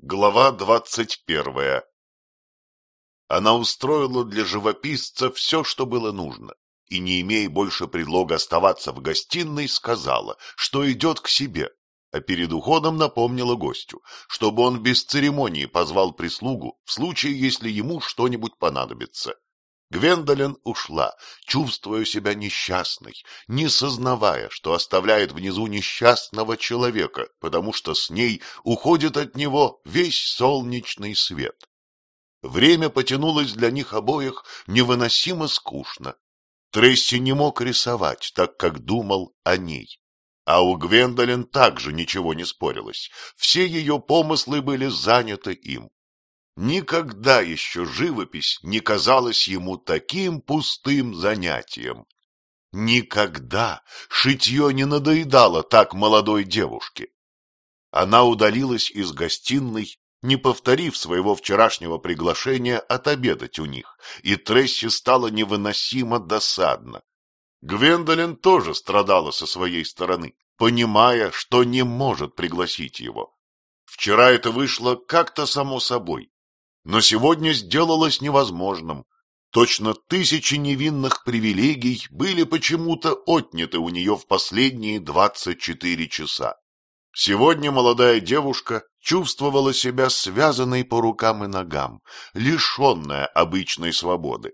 Глава двадцать первая Она устроила для живописца все, что было нужно, и, не имея больше предлога оставаться в гостиной, сказала, что идет к себе, а перед уходом напомнила гостю, чтобы он без церемонии позвал прислугу в случае, если ему что-нибудь понадобится. Гвендолин ушла, чувствуя себя несчастной, не сознавая, что оставляет внизу несчастного человека, потому что с ней уходит от него весь солнечный свет. Время потянулось для них обоих невыносимо скучно. Тресси не мог рисовать, так как думал о ней. А у Гвендолин также ничего не спорилось. Все ее помыслы были заняты им. Никогда еще живопись не казалась ему таким пустым занятием. Никогда шитье не надоедало так молодой девушке. Она удалилась из гостиной, не повторив своего вчерашнего приглашения отобедать у них, и Тресси стало невыносимо досадно. Гвендолин тоже страдала со своей стороны, понимая, что не может пригласить его. Вчера это вышло как-то само собой, но сегодня сделалось невозможным. Точно тысячи невинных привилегий были почему-то отняты у нее в последние двадцать четыре часа. Сегодня молодая девушка чувствовала себя связанной по рукам и ногам, лишенная обычной свободы.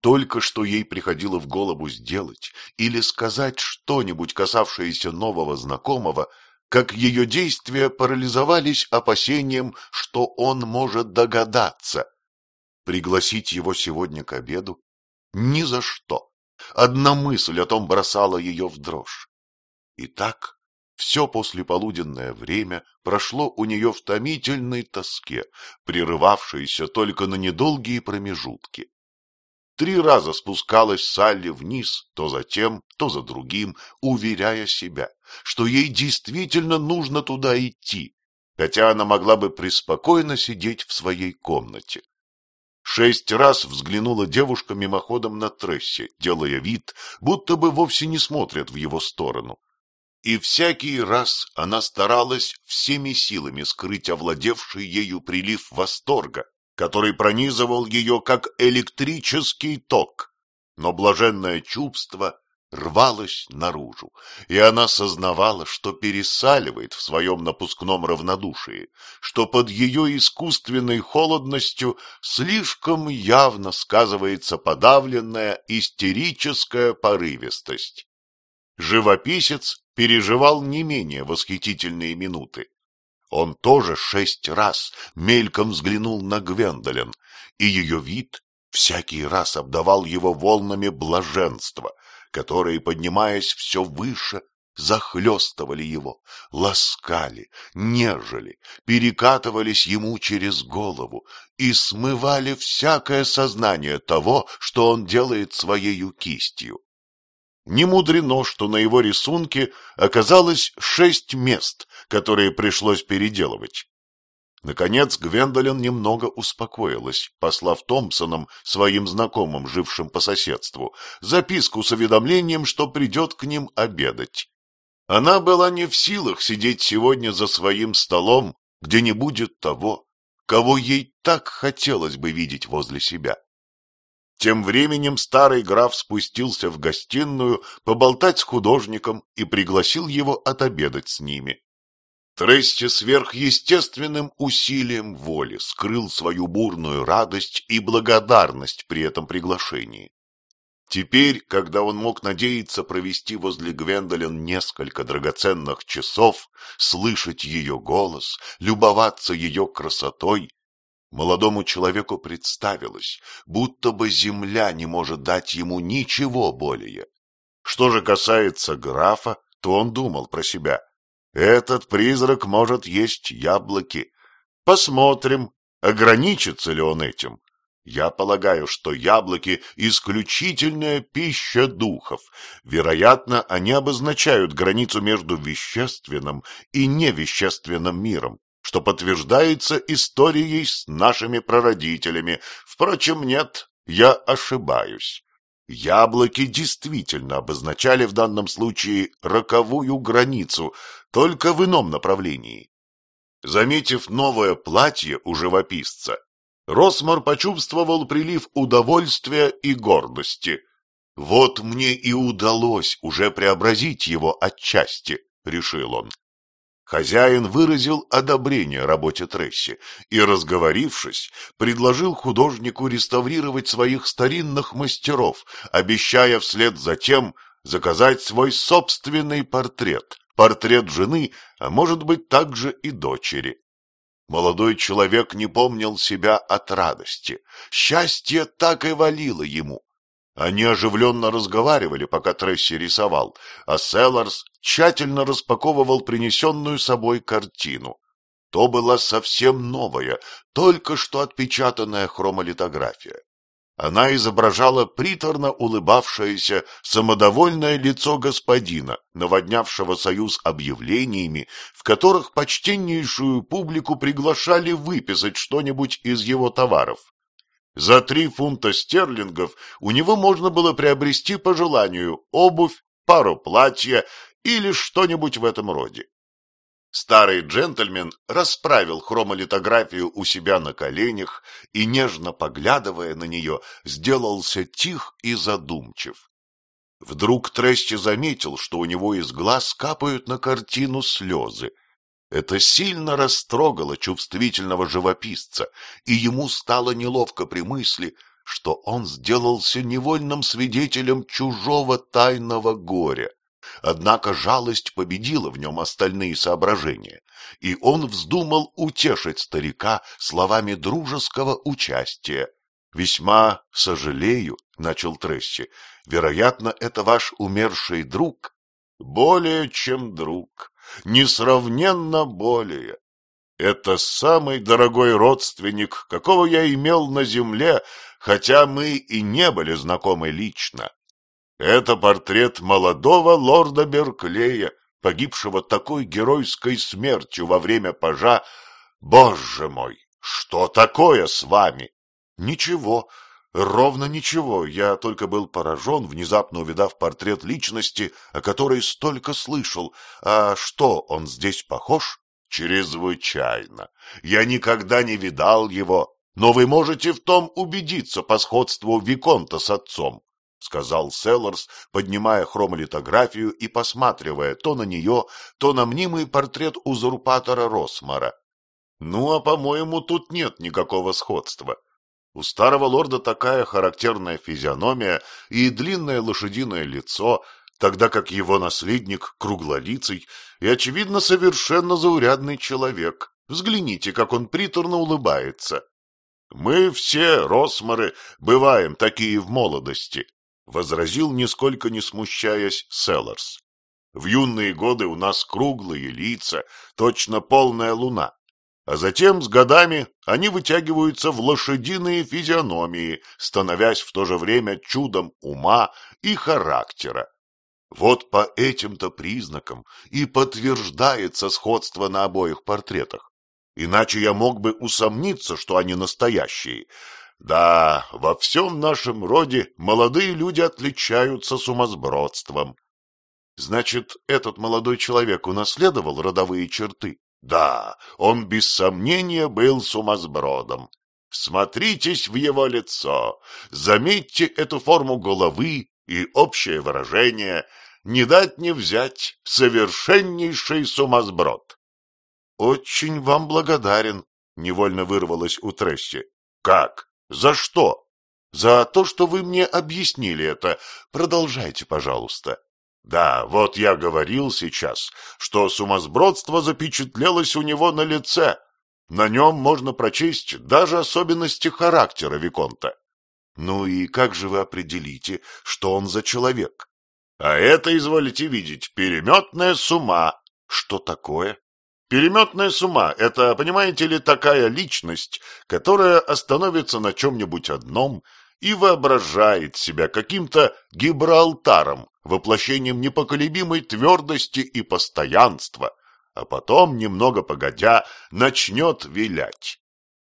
Только что ей приходило в голову сделать или сказать что-нибудь, касавшееся нового знакомого, как ее действия парализовались опасением, что он может догадаться. Пригласить его сегодня к обеду? Ни за что. Одна мысль о том бросала ее в дрожь. Итак, все послеполуденное время прошло у нее в томительной тоске, прерывавшейся только на недолгие промежутки. Три раза спускалась Салли вниз, то за тем, то за другим, уверяя себя, что ей действительно нужно туда идти, хотя она могла бы преспокойно сидеть в своей комнате. Шесть раз взглянула девушка мимоходом на Тресси, делая вид, будто бы вовсе не смотрят в его сторону. И всякий раз она старалась всеми силами скрыть овладевший ею прилив восторга, который пронизывал ее как электрический ток. Но блаженное чувство рвалось наружу, и она сознавала, что пересаливает в своем напускном равнодушии, что под ее искусственной холодностью слишком явно сказывается подавленная истерическая порывистость. Живописец переживал не менее восхитительные минуты. Он тоже шесть раз мельком взглянул на Гвендолин, и ее вид всякий раз обдавал его волнами блаженства, которые, поднимаясь все выше, захлестывали его, ласкали, нежели, перекатывались ему через голову и смывали всякое сознание того, что он делает своею кистью. Не мудрено, что на его рисунке оказалось шесть мест, которые пришлось переделывать. Наконец Гвендолин немного успокоилась, послав Томпсоном, своим знакомым, жившим по соседству, записку с уведомлением, что придет к ним обедать. Она была не в силах сидеть сегодня за своим столом, где не будет того, кого ей так хотелось бы видеть возле себя. Тем временем старый граф спустился в гостиную поболтать с художником и пригласил его отобедать с ними. Тресси сверхъестественным усилием воли скрыл свою бурную радость и благодарность при этом приглашении. Теперь, когда он мог надеяться провести возле Гвендолин несколько драгоценных часов, слышать ее голос, любоваться ее красотой, Молодому человеку представилось, будто бы земля не может дать ему ничего более. Что же касается графа, то он думал про себя. Этот призрак может есть яблоки. Посмотрим, ограничится ли он этим. Я полагаю, что яблоки – исключительная пища духов. Вероятно, они обозначают границу между вещественным и невещественным миром что подтверждается историей с нашими прародителями. Впрочем, нет, я ошибаюсь. Яблоки действительно обозначали в данном случае роковую границу, только в ином направлении. Заметив новое платье у живописца, Росмар почувствовал прилив удовольствия и гордости. «Вот мне и удалось уже преобразить его отчасти», — решил он. Хозяин выразил одобрение работе Тресси и, разговорившись, предложил художнику реставрировать своих старинных мастеров, обещая вслед за тем заказать свой собственный портрет, портрет жены, а может быть также и дочери. Молодой человек не помнил себя от радости. Счастье так и валило ему. Они оживленно разговаривали, пока Тресси рисовал, а Селларс тщательно распаковывал принесенную собой картину. То была совсем новая, только что отпечатанная хромолитография. Она изображала приторно улыбавшееся, самодовольное лицо господина, наводнявшего союз объявлениями, в которых почтеннейшую публику приглашали выписать что-нибудь из его товаров. За три фунта стерлингов у него можно было приобрести по желанию обувь, пару платья или что-нибудь в этом роде. Старый джентльмен расправил хромолитографию у себя на коленях и, нежно поглядывая на нее, сделался тих и задумчив. Вдруг Трещи заметил, что у него из глаз капают на картину слезы — это сильно растрогало чувствительного живописца, и ему стало неловко при мысли, что он сделался невольным свидетелем чужого тайного горя. Однако жалость победила в нем остальные соображения, и он вздумал утешить старика словами дружеского участия. «Весьма сожалею», — начал Тресси, — «вероятно, это ваш умерший друг». «Более чем друг», несравненно более. Это самый дорогой родственник, какого я имел на земле, хотя мы и не были знакомы лично. Это портрет молодого лорда Берклея, погибшего такой геройской смертью во время пожа. Боже мой, что такое с вами? Ничего, Ровно ничего, я только был поражен, внезапно увидав портрет личности, о которой столько слышал. А что, он здесь похож? Чрезвычайно. Я никогда не видал его, но вы можете в том убедиться по сходству Виконта с отцом, — сказал Селларс, поднимая хромолитографию и посматривая то на нее, то на мнимый портрет узурпатора Росмара. — Ну, а, по-моему, тут нет никакого сходства. У старого лорда такая характерная физиономия и длинное лошадиное лицо, тогда как его наследник круглолицый и, очевидно, совершенно заурядный человек. Взгляните, как он приторно улыбается. Мы все, Росмары, бываем такие в молодости, — возразил, нисколько не смущаясь, Селларс. В юные годы у нас круглые лица, точно полная луна, а затем с годами они вытягиваются в лошадиные физиономии, становясь в то же время чудом ума и характера. Вот по этим-то признакам и подтверждается сходство на обоих портретах. Иначе я мог бы усомниться, что они настоящие. Да, во всем нашем роде молодые люди отличаются сумасбродством. Значит, этот молодой человек унаследовал родовые черты? Да, он без сомнения был сумасбродом. Всмотритесь в его лицо, заметьте эту форму головы и общее выражение, не дать не взять совершеннейший сумасброд. — Очень вам благодарен, — невольно вырвалось у Тресси. — Как? За что? — За то, что вы мне объяснили это. Продолжайте, пожалуйста. Да, вот я говорил сейчас, что сумасбродство запечатлелось у него на лице. На нем можно прочесть даже особенности характера Виконта. Ну и как же вы определите, что он за человек? А это, изволите видеть, переметная с ума. Что такое? Переметная с ума — это, понимаете ли, такая личность, которая остановится на чем-нибудь одном и воображает себя каким-то Гибралтаром, воплощением непоколебимой твердости и постоянства, а потом, немного погодя, начнет вилять.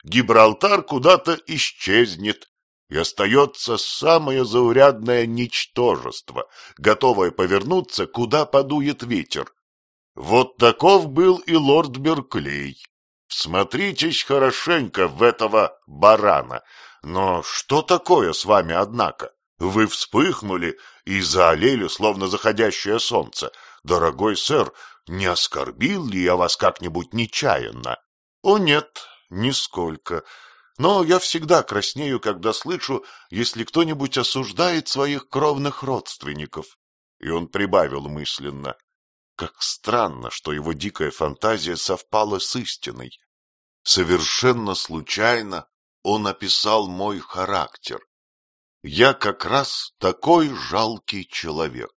Гибралтар куда-то исчезнет, и остается самое заурядное ничтожество, готовое повернуться, куда подует ветер. Вот таков был и лорд Берклей. Всмотритесь хорошенько в этого барана. Но что такое с вами, однако? Вы вспыхнули и заолели, словно заходящее солнце. Дорогой сэр, не оскорбил ли я вас как-нибудь нечаянно? О нет, нисколько. Но я всегда краснею, когда слышу, если кто-нибудь осуждает своих кровных родственников. И он прибавил мысленно. Как странно, что его дикая фантазия совпала с истиной. Совершенно случайно он описал мой характер. Я как раз такой жалкий человек.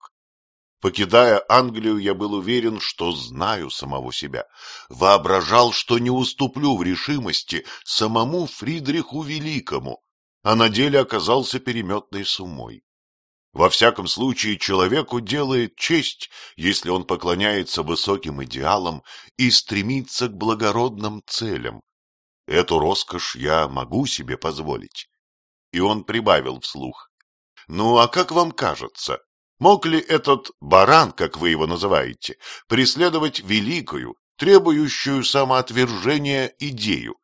Покидая Англию, я был уверен, что знаю самого себя. Воображал, что не уступлю в решимости самому Фридриху Великому, а на деле оказался переметной сумой. Во всяком случае, человеку делает честь, если он поклоняется высоким идеалам и стремится к благородным целям. Эту роскошь я могу себе позволить. И он прибавил вслух. Ну, а как вам кажется, Мог ли этот баран, как вы его называете, преследовать великую, требующую самоотвержения идею?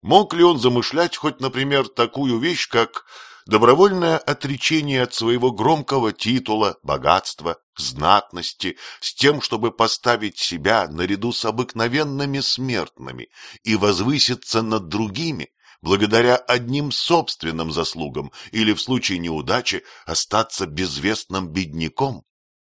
Мог ли он замышлять хоть, например, такую вещь, как добровольное отречение от своего громкого титула, богатства, знатности, с тем, чтобы поставить себя наряду с обыкновенными смертными и возвыситься над другими, благодаря одним собственным заслугам или в случае неудачи остаться безвестным бедняком?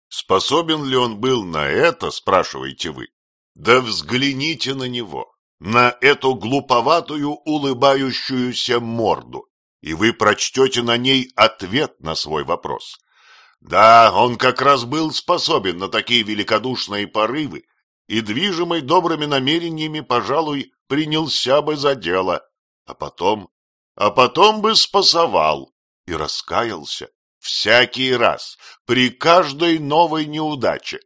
Способен ли он был на это, спрашиваете вы? Да взгляните на него, на эту глуповатую улыбающуюся морду, и вы прочтете на ней ответ на свой вопрос. Да, он как раз был способен на такие великодушные порывы, и, движимый добрыми намерениями, пожалуй, принялся бы за дело, а потом, а потом бы спасовал и раскаялся всякий раз, при каждой новой неудаче.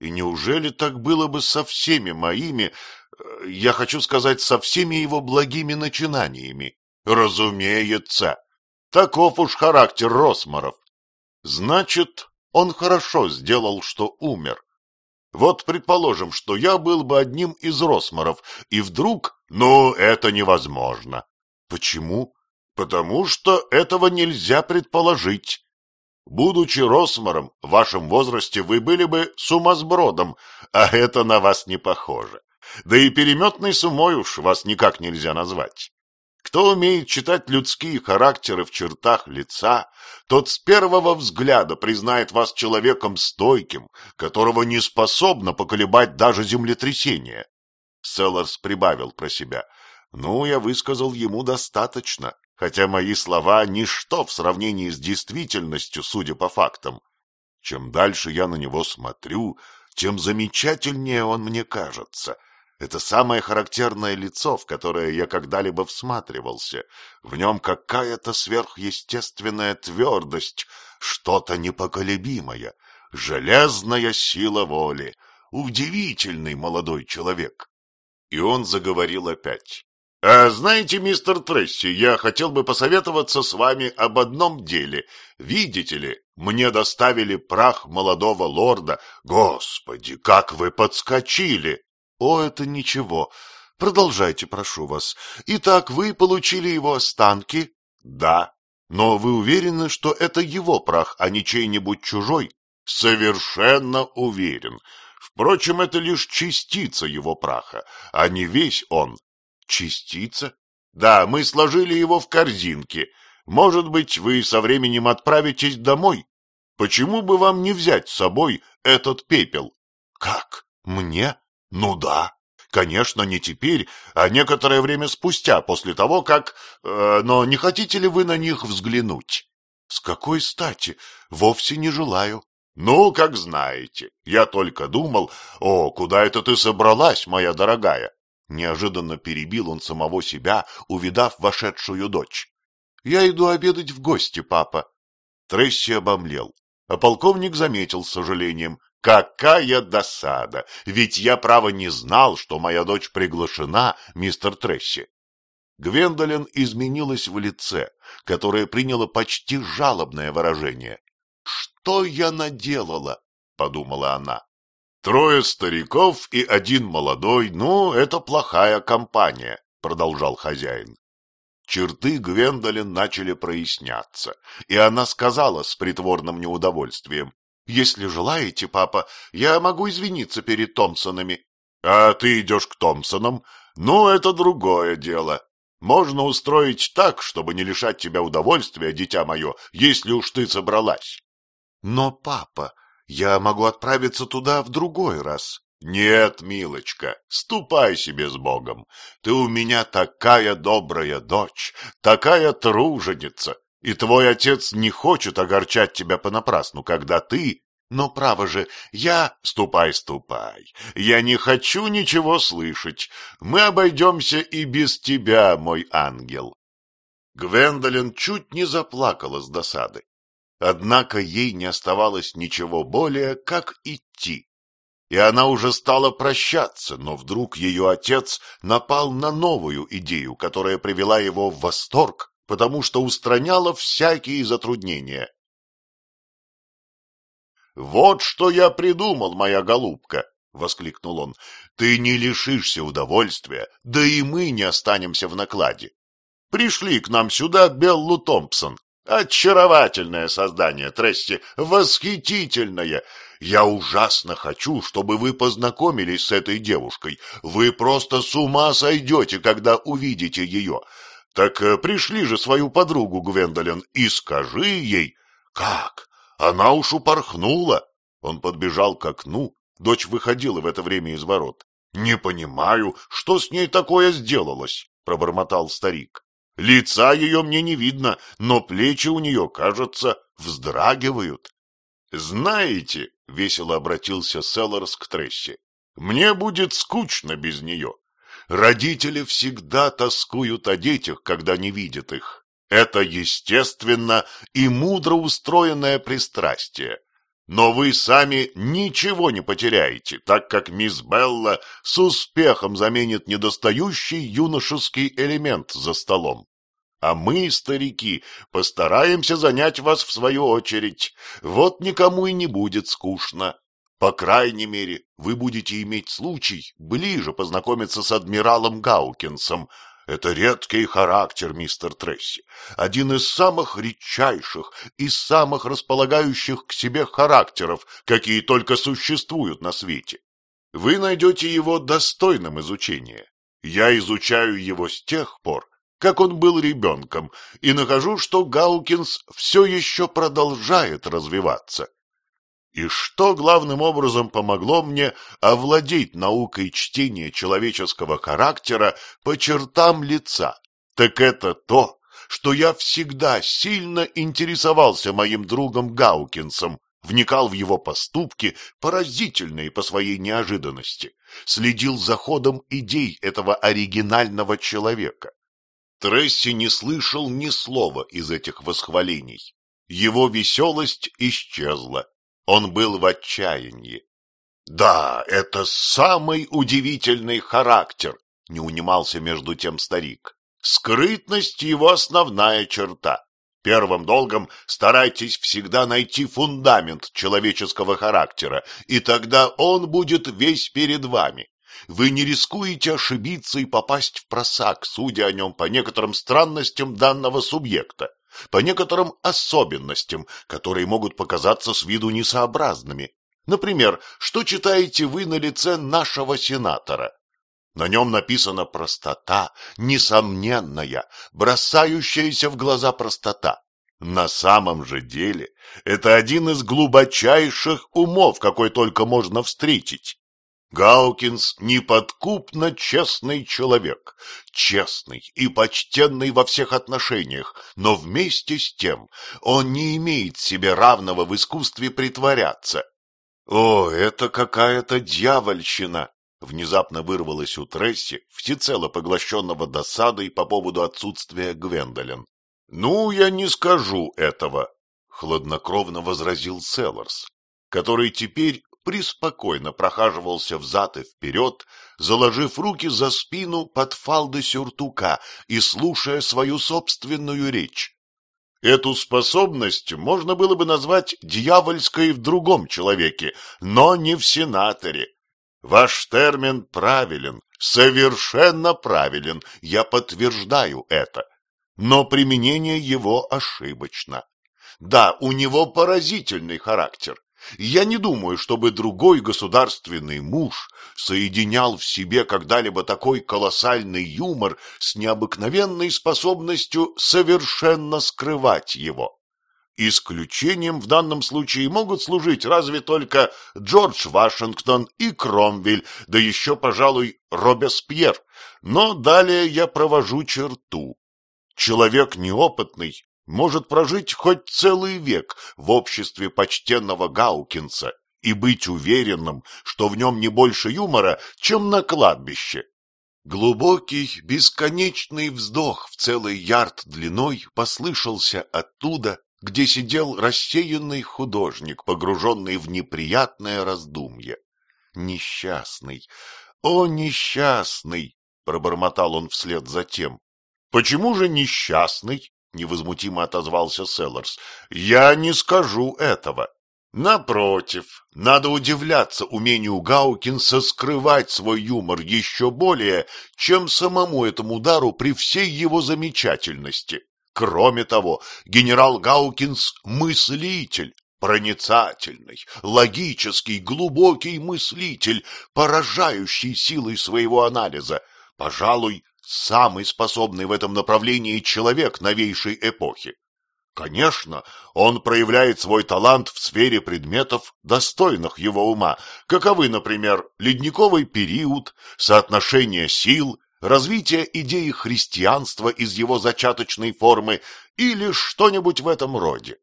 И неужели так было бы со всеми моими, э, я хочу сказать, со всеми его благими начинаниями? Разумеется. Таков уж характер Росмаров. Значит, он хорошо сделал, что умер. Вот предположим, что я был бы одним из Росмаров, и вдруг... Ну, это невозможно. Почему? Потому что этого нельзя предположить. Будучи Росмаром, в вашем возрасте вы были бы сумасбродом, а это на вас не похоже. Да и переметной сумой уж вас никак нельзя назвать. Кто умеет читать людские характеры в чертах лица, тот с первого взгляда признает вас человеком стойким, которого не способно поколебать даже землетрясение. Селларс прибавил про себя. Ну, я высказал ему достаточно, хотя мои слова — ничто в сравнении с действительностью, судя по фактам. Чем дальше я на него смотрю, тем замечательнее он мне кажется — это самое характерное лицо, в которое я когда-либо всматривался. В нем какая-то сверхъестественная твердость, что-то непоколебимое, железная сила воли. Удивительный молодой человек. И он заговорил опять. «А знаете, мистер Тресси, я хотел бы посоветоваться с вами об одном деле. Видите ли, мне доставили прах молодого лорда. Господи, как вы подскочили!» О, это ничего. Продолжайте, прошу вас. Итак, вы получили его останки? Да. Но вы уверены, что это его прах, а не чей-нибудь чужой? Совершенно уверен. Впрочем, это лишь частица его праха, а не весь он. Частица? Да, мы сложили его в корзинке. Может быть, вы со временем отправитесь домой? Почему бы вам не взять с собой этот пепел? Как? Мне? Ну да, конечно, не теперь, а некоторое время спустя, после того, как... Э, но не хотите ли вы на них взглянуть? С какой стати? Вовсе не желаю. Ну, как знаете, я только думал, о, куда это ты собралась, моя дорогая? Неожиданно перебил он самого себя, увидав вошедшую дочь. Я иду обедать в гости, папа. Тресси обомлел, а полковник заметил с сожалением. Какая досада! Ведь я, право, не знал, что моя дочь приглашена, мистер Тресси. Гвендолин изменилась в лице, которое приняло почти жалобное выражение. «Что я наделала?» — подумала она. Трое стариков и один молодой, ну, это плохая компания, продолжал хозяин. Черты Гвендолин начали проясняться, и она сказала с притворным неудовольствием. — Если желаете, папа, я могу извиниться перед Томпсонами. — А ты идешь к Томпсонам? Ну, это другое дело. Можно устроить так, чтобы не лишать тебя удовольствия, дитя мое, если уж ты собралась. — Но, папа, я могу отправиться туда в другой раз. Нет, милочка, ступай себе с Богом. Ты у меня такая добрая дочь, такая труженица, и твой отец не хочет огорчать тебя понапрасну, когда ты... Но, право же, я... Ступай, ступай. Я не хочу ничего слышать. Мы обойдемся и без тебя, мой ангел. Гвендолин чуть не заплакала с досады. Однако ей не оставалось ничего более, как идти. И она уже стала прощаться, но вдруг ее отец напал на новую идею, которая привела его в восторг, потому что устраняла всякие затруднения. «Вот что я придумал, моя голубка!» — воскликнул он. «Ты не лишишься удовольствия, да и мы не останемся в накладе. Пришли к нам сюда Беллу Томпсон, Очаровательное создание, Тресси, восхитительное. Я ужасно хочу, чтобы вы познакомились с этой девушкой. Вы просто с ума сойдете, когда увидите ее. Так э, пришли же свою подругу, Гвендолин, и скажи ей... Как? Она уж упорхнула. Он подбежал к окну. Дочь выходила в это время из ворот. «Не понимаю, что с ней такое сделалось?» — пробормотал старик. Лица ее мне не видно, но плечи у нее, кажется, вздрагивают. — Знаете, — весело обратился Селлорс к Трессе, — мне будет скучно без нее. Родители всегда тоскуют о детях, когда не видят их. Это естественно и мудро устроенное пристрастие. Но вы сами ничего не потеряете, так как мисс Белла с успехом заменит недостающий юношеский элемент за столом. А мы, старики, постараемся занять вас в свою очередь. Вот никому и не будет скучно. По крайней мере, вы будете иметь случай ближе познакомиться с адмиралом Гаукинсом, это редкий характер, мистер Тресси, один из самых редчайших и самых располагающих к себе характеров, какие только существуют на свете. Вы найдете его достойным изучения. Я изучаю его с тех пор, как он был ребенком, и нахожу, что Гаукинс все еще продолжает развиваться. И что главным образом помогло мне овладеть наукой чтения человеческого характера по чертам лица, так это то, что я всегда сильно интересовался моим другом Гаукинсом, вникал в его поступки, поразительные по своей неожиданности, следил за ходом идей этого оригинального человека. Тресси не слышал ни слова из этих восхвалений. Его веселость исчезла, он был в отчаянии. «Да, это самый удивительный характер», — не унимался между тем старик. «Скрытность — его основная черта. Первым долгом старайтесь всегда найти фундамент человеческого характера, и тогда он будет весь перед вами. Вы не рискуете ошибиться и попасть в просак, судя о нем по некоторым странностям данного субъекта по некоторым особенностям, которые могут показаться с виду несообразными. Например, что читаете вы на лице нашего сенатора? На нем написана простота, несомненная, бросающаяся в глаза простота. На самом же деле это один из глубочайших умов, какой только можно встретить. Гаукинс неподкупно честный человек, честный и почтенный во всех отношениях, но вместе с тем он не имеет себе равного в искусстве притворяться. О, это какая-то дьявольщина! Внезапно вырвалось у Тресси, всецело поглощенного досадой по поводу отсутствия Гвендолин. «Ну, я не скажу этого», — хладнокровно возразил Селларс, который теперь приспокойно прохаживался взад и вперед, заложив руки за спину под фалды сюртука и слушая свою собственную речь. Эту способность можно было бы назвать дьявольской в другом человеке, но не в сенаторе. Ваш термин правилен, совершенно правилен, я подтверждаю это. Но применение его ошибочно. Да, у него поразительный характер. Я не думаю, чтобы другой государственный муж соединял в себе когда-либо такой колоссальный юмор с необыкновенной способностью совершенно скрывать его. Исключением в данном случае могут служить разве только Джордж Вашингтон и Кромвель, да еще, пожалуй, Робеспьер. Но далее я провожу черту. Человек неопытный может прожить хоть целый век в обществе почтенного Гаукинса и быть уверенным, что в нем не больше юмора, чем на кладбище. Глубокий, бесконечный вздох в целый ярд длиной послышался оттуда, где сидел рассеянный художник, погруженный в неприятное раздумье. Несчастный, о, несчастный! — пробормотал он вслед за тем. — Почему же несчастный? — невозмутимо отозвался Селларс. — Я не скажу этого. Напротив, надо удивляться умению Гаукинса скрывать свой юмор еще более, чем самому этому удару при всей его замечательности. Кроме того, генерал Гаукинс — мыслитель, проницательный, логический, глубокий мыслитель, поражающий силой своего анализа, пожалуй, самый способный в этом направлении человек новейшей эпохи. Конечно, он проявляет свой талант в сфере предметов, достойных его ума, каковы, например, ледниковый период, соотношение сил, развитие идеи христианства из его зачаточной формы или что-нибудь в этом роде.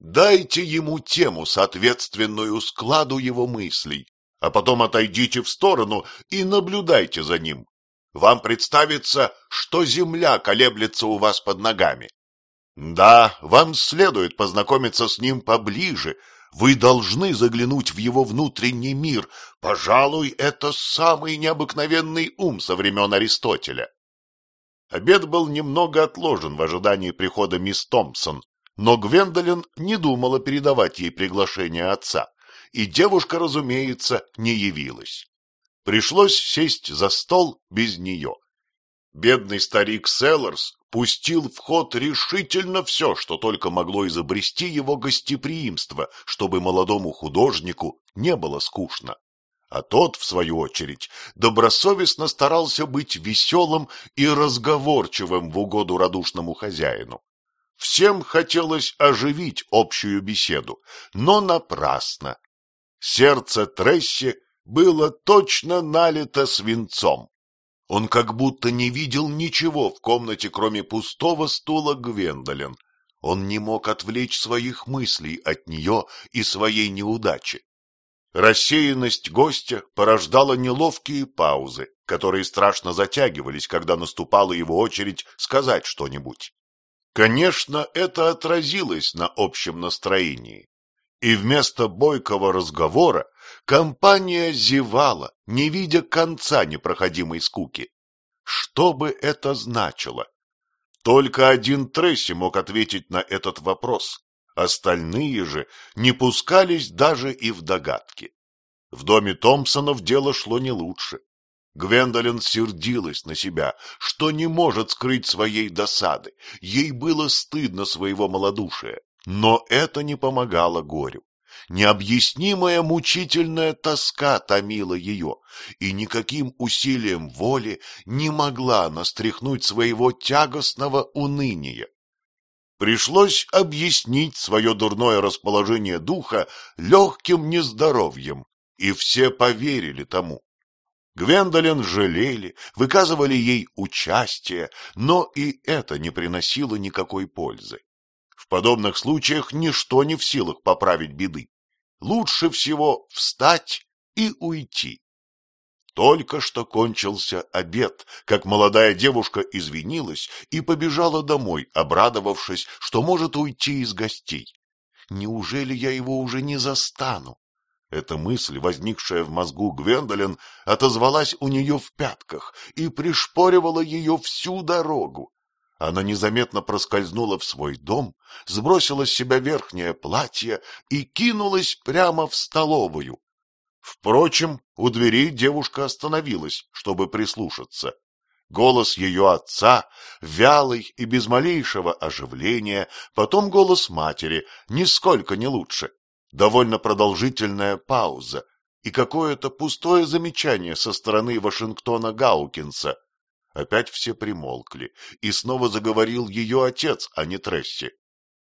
Дайте ему тему, соответственную складу его мыслей, а потом отойдите в сторону и наблюдайте за ним, вам представится, что земля колеблется у вас под ногами. Да, вам следует познакомиться с ним поближе, вы должны заглянуть в его внутренний мир. Пожалуй, это самый необыкновенный ум со времен Аристотеля. Обед был немного отложен в ожидании прихода мисс Томпсон, но Гвендолин не думала передавать ей приглашение отца, и девушка, разумеется, не явилась. Пришлось сесть за стол без нее. Бедный старик Селлерс пустил в ход решительно все, что только могло изобрести его гостеприимство, чтобы молодому художнику не было скучно. А тот, в свою очередь, добросовестно старался быть веселым и разговорчивым в угоду радушному хозяину. Всем хотелось оживить общую беседу, но напрасно. Сердце Тресси было точно налито свинцом. Он как будто не видел ничего в комнате, кроме пустого стула Гвендолин. Он не мог отвлечь своих мыслей от нее и своей неудачи. Рассеянность гостя порождала неловкие паузы, которые страшно затягивались, когда наступала его очередь сказать что-нибудь. Конечно, это отразилось на общем настроении и вместо бойкого разговора компания зевала, не видя конца непроходимой скуки. Что бы это значило? Только один Тресси мог ответить на этот вопрос. Остальные же не пускались даже и в догадки. В доме Томпсонов дело шло не лучше. Гвендолин сердилась на себя, что не может скрыть своей досады. Ей было стыдно своего малодушия. Но это не помогало горю. Необъяснимая мучительная тоска томила ее, и никаким усилием воли не могла она стряхнуть своего тягостного уныния. Пришлось объяснить свое дурное расположение духа легким нездоровьем, и все поверили тому. Гвендолин жалели, выказывали ей участие, но и это не приносило никакой пользы. Подобных случаях ничто не в силах поправить беды. Лучше всего встать и уйти. Только что кончился обед, как молодая девушка извинилась и побежала домой, обрадовавшись, что может уйти из гостей. Неужели я его уже не застану? Эта мысль, возникшая в мозгу Гвендолин, отозвалась у нее в пятках и пришпоривала ее всю дорогу. Она незаметно проскользнула в свой дом, сбросила с себя верхнее платье и кинулась прямо в столовую. Впрочем, у дверей девушка остановилась, чтобы прислушаться. Голос ее отца, вялый и без малейшего оживления, потом голос матери, нисколько не лучше. Довольно продолжительная пауза и какое-то пустое замечание со стороны Вашингтона Гаукинса. Опять все примолкли, и снова заговорил ее отец, а не Тресси.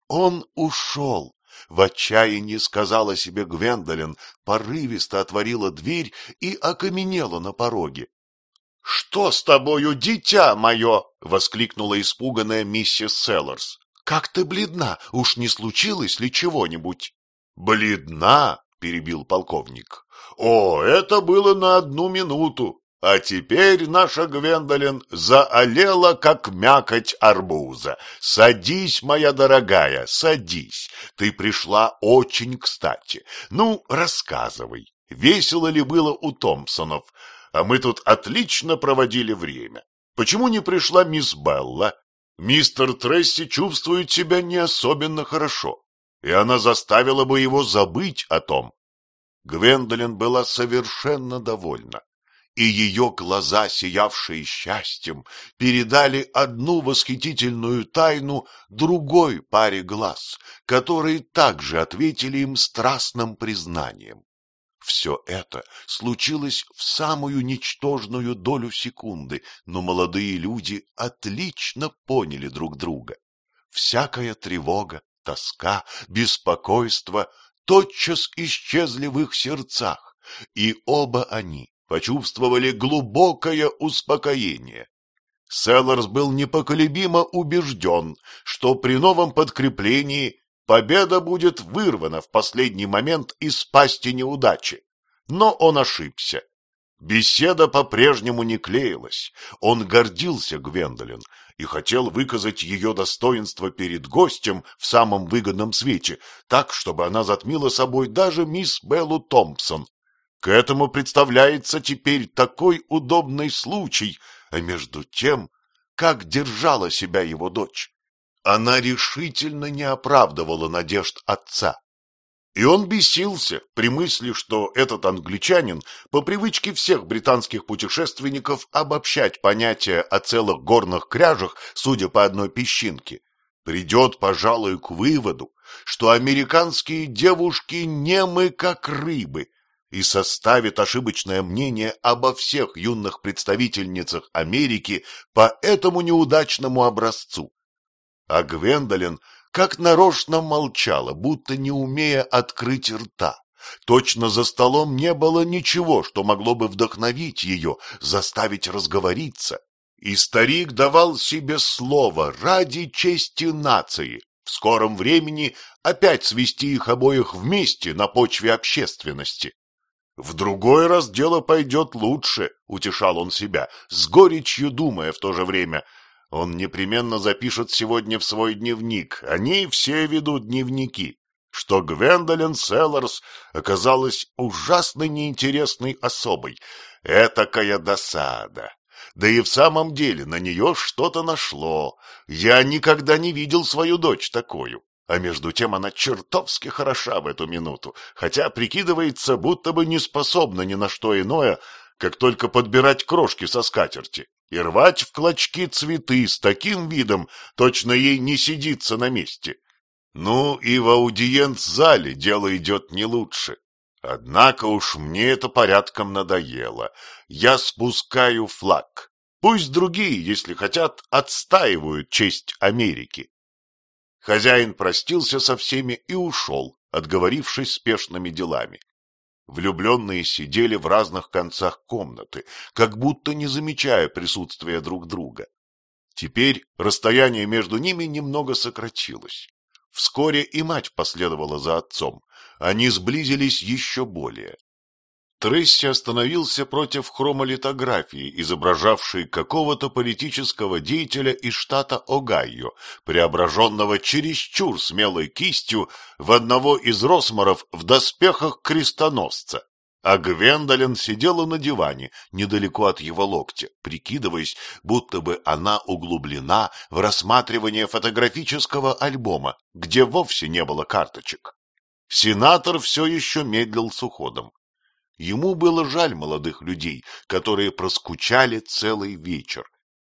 Он ушел. В отчаянии сказала себе Гвендолин, порывисто отворила дверь и окаменела на пороге. — Что с тобою, дитя мое? — воскликнула испуганная миссис Селлорс. — Как ты бледна, уж не случилось ли чего-нибудь? — Бледна? — перебил полковник. — О, это было на одну минуту. А теперь наша Гвендолин заолела, как мякоть арбуза. Садись, моя дорогая, садись. Ты пришла очень кстати. Ну, рассказывай, весело ли было у Томпсонов? А мы тут отлично проводили время. Почему не пришла мисс Белла? Мистер Тресси чувствует себя не особенно хорошо, и она заставила бы его забыть о том. Гвендолин была совершенно довольна и ее глаза, сиявшие счастьем, передали одну восхитительную тайну другой паре глаз, которые также ответили им страстным признанием. Все это случилось в самую ничтожную долю секунды, но молодые люди отлично поняли друг друга. Всякая тревога, тоска, беспокойство тотчас исчезли в их сердцах, и оба они почувствовали глубокое успокоение. Селларс был непоколебимо убежден, что при новом подкреплении победа будет вырвана в последний момент из пасти неудачи. Но он ошибся. Беседа по-прежнему не клеилась. Он гордился Гвендолин и хотел выказать ее достоинство перед гостем в самом выгодном свете, так, чтобы она затмила собой даже мисс Беллу Томпсон, к этому представляется теперь такой удобный случай, а между тем, как держала себя его дочь. Она решительно не оправдывала надежд отца. И он бесился при мысли, что этот англичанин, по привычке всех британских путешественников обобщать понятия о целых горных кряжах, судя по одной песчинке, придет, пожалуй, к выводу, что американские девушки немы, как рыбы, и составит ошибочное мнение обо всех юных представительницах Америки по этому неудачному образцу. А Гвендолин как нарочно молчала, будто не умея открыть рта. Точно за столом не было ничего, что могло бы вдохновить ее, заставить разговориться. И старик давал себе слово ради чести нации в скором времени опять свести их обоих вместе на почве общественности. В другой раз дело пойдет лучше, утешал он себя, с горечью думая в то же время. Он непременно запишет сегодня в свой дневник, они все ведут дневники, что Гвендолин Селларс оказалась ужасно неинтересной особой. Этакая досада. Да и в самом деле на нее что-то нашло. Я никогда не видел свою дочь такую. А между тем она чертовски хороша в эту минуту, хотя прикидывается, будто бы не способна ни на что иное, как только подбирать крошки со скатерти и рвать в клочки цветы с таким видом, точно ей не сидится на месте. Ну и в аудиент-зале дело идет не лучше. Однако уж мне это порядком надоело. Я спускаю флаг. Пусть другие, если хотят, отстаивают честь Америки. Хозяин простился со всеми и ушел, отговорившись спешными делами. Влюбленные сидели в разных концах комнаты, как будто не замечая присутствия друг друга. Теперь расстояние между ними немного сократилось. Вскоре и мать последовала за отцом. Они сблизились еще более. Тресси остановился против хромолитографии, изображавшей какого-то политического деятеля из штата Огайо, преображенного чересчур смелой кистью в одного из росморов в доспехах крестоносца. а Гвендолин сидела на диване, недалеко от его локтя, прикидываясь, будто бы она углублена в рассматривание фотографического альбома, где вовсе не было карточек. Сенатор все еще медлил с уходом. Ему было жаль молодых людей, которые проскучали целый вечер.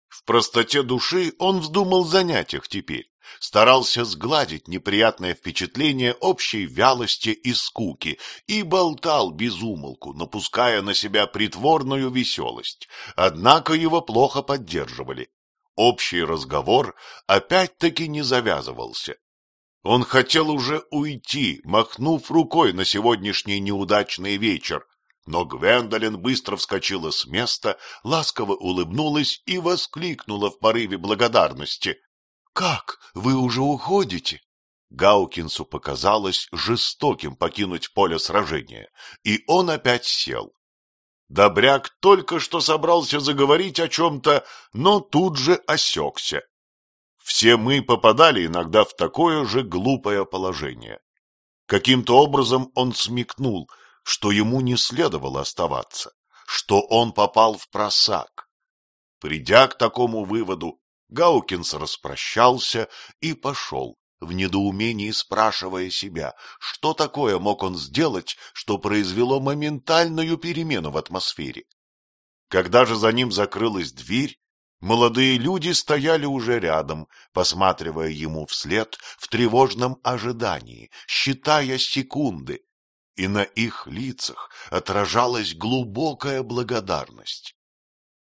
В простоте души он вздумал занять их теперь старался сгладить неприятное впечатление общей вялости и скуки и болтал без умолку, напуская на себя притворную веселость. Однако его плохо поддерживали. Общий разговор опять-таки не завязывался. Он хотел уже уйти, махнув рукой на сегодняшний неудачный вечер, но Гвендолин быстро вскочила с места, ласково улыбнулась и воскликнула в порыве благодарности. Как? Вы уже уходите? Гаукинсу показалось жестоким покинуть поле сражения, и он опять сел. Добряк только что собрался заговорить о чем-то, но тут же осекся. Все мы попадали иногда в такое же глупое положение. Каким-то образом он смекнул, что ему не следовало оставаться, что он попал в просак. Придя к такому выводу, Гаукинс распрощался и пошел, в недоумении спрашивая себя, что такое мог он сделать, что произвело моментальную перемену в атмосфере. Когда же за ним закрылась дверь, молодые люди стояли уже рядом, посматривая ему вслед в тревожном ожидании, считая секунды, и на их лицах отражалась глубокая благодарность.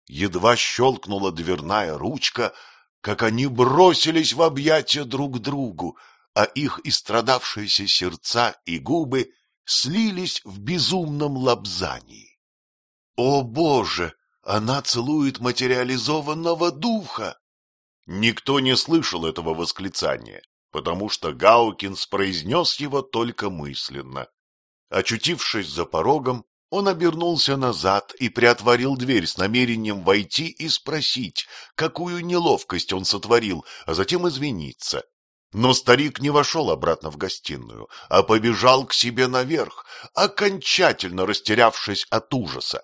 Едва щелкнула дверная ручка, как они бросились в объятия друг другу, а их истрадавшиеся сердца и губы слились в безумном лобзании. О, Боже! Она целует материализованного духа! Никто не слышал этого восклицания, потому что Гаукинс произнес его только мысленно. Очутившись за порогом, он обернулся назад и приотворил дверь с намерением войти и спросить, какую неловкость он сотворил, а затем извиниться. Но старик не вошел обратно в гостиную, а побежал к себе наверх, окончательно растерявшись от ужаса.